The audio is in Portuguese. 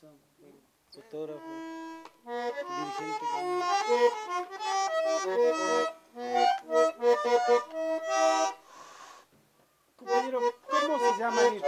composición, fotógrafo, dirigente. Compañero, ¿cómo se el instrumento?